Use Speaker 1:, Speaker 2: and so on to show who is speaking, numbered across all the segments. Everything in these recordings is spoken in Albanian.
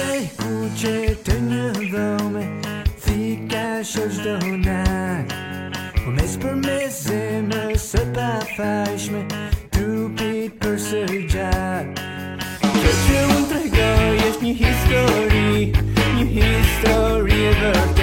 Speaker 1: e ku që të në dhome Thika shështë dhe hunaj Po mes për mes zemë së pa fajshme Tu pit për së gjatë
Speaker 2: Kjo që unë të gaj është një histori Një histori e vërtë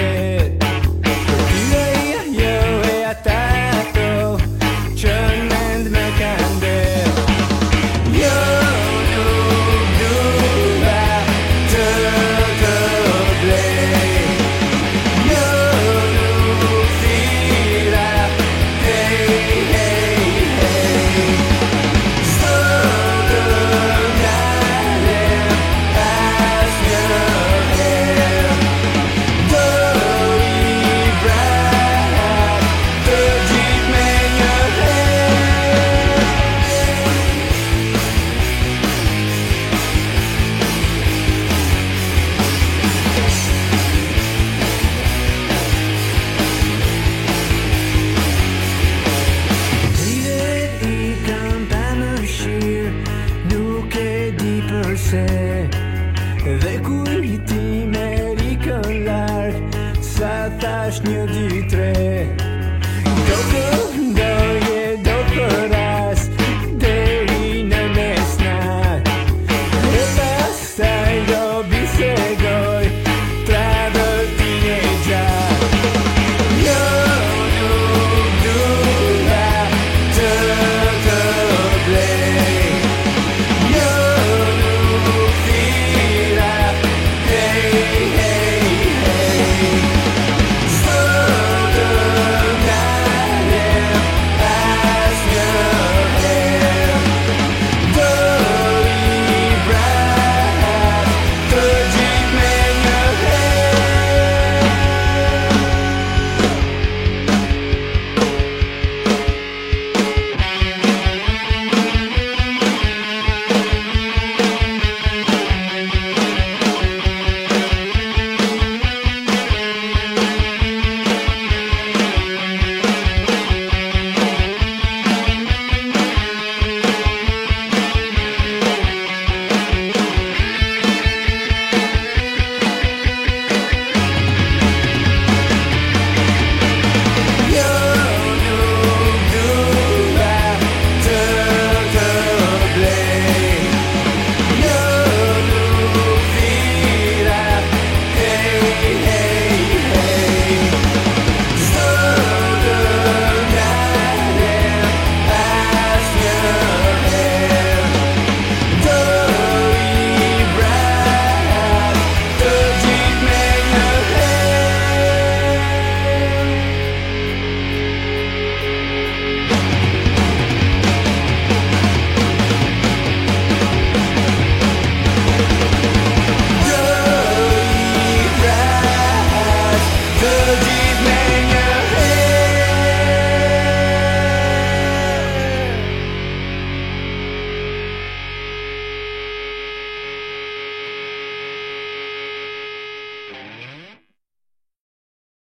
Speaker 3: everything